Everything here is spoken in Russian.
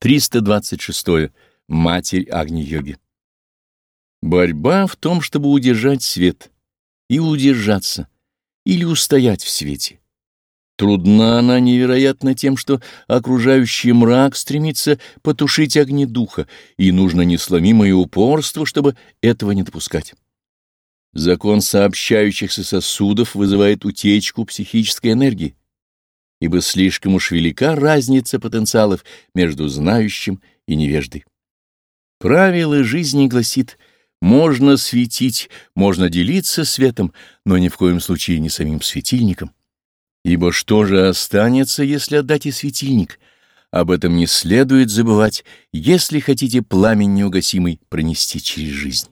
326. Матерь Агни-йоги. Борьба в том, чтобы удержать свет, и удержаться, или устоять в свете. Трудна она невероятно тем, что окружающий мрак стремится потушить огни духа, и нужно несломимое упорство, чтобы этого не допускать. Закон сообщающихся сосудов вызывает утечку психической энергии, ибо слишком уж велика разница потенциалов между знающим и невеждой. Правило жизни гласит, можно светить, можно делиться светом, но ни в коем случае не самим светильником. Ибо что же останется, если отдать и светильник? Об этом не следует забывать, если хотите пламень неугасимый пронести через жизнь.